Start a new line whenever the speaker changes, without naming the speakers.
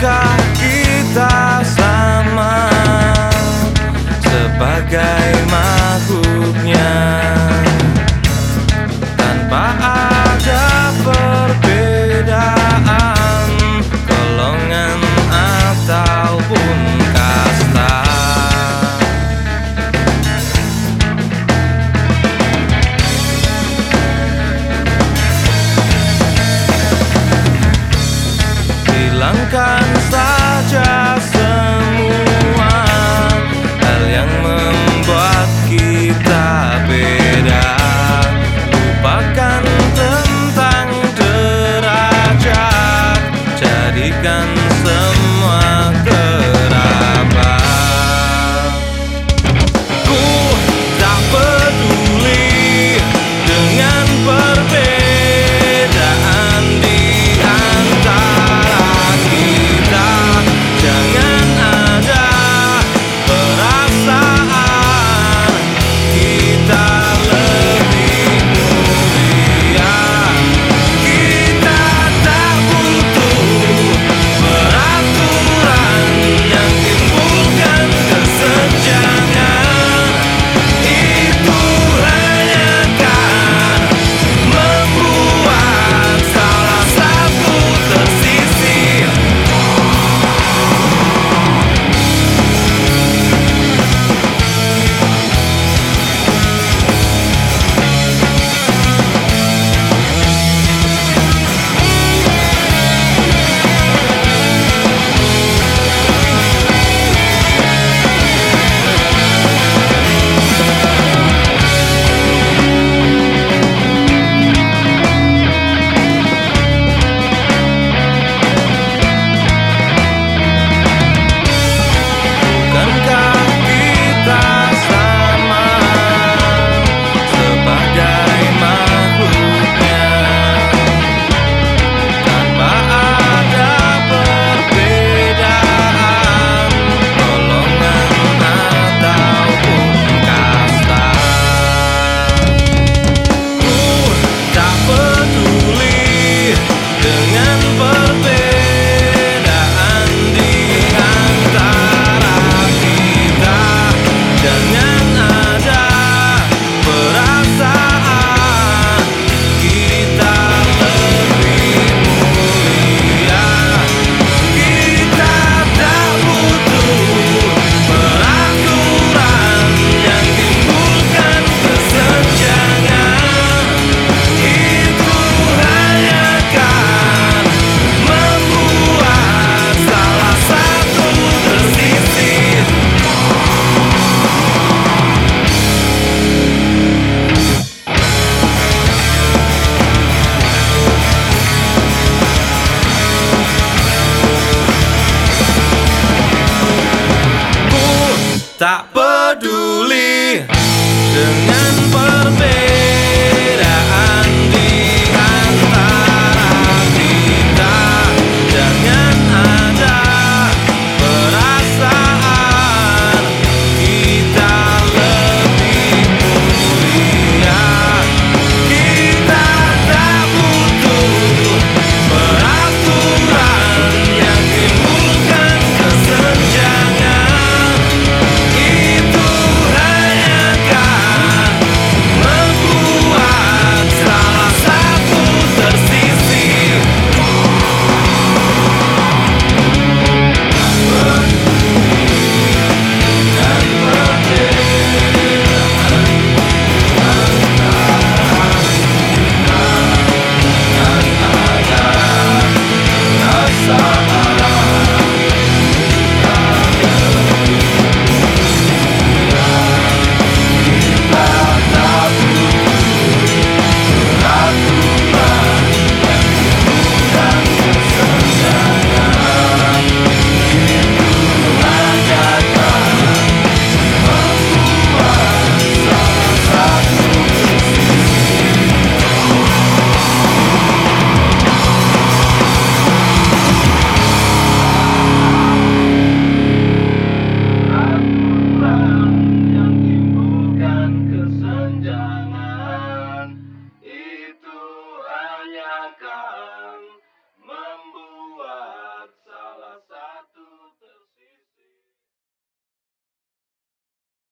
God gun tak peduli dengan perbedaan akan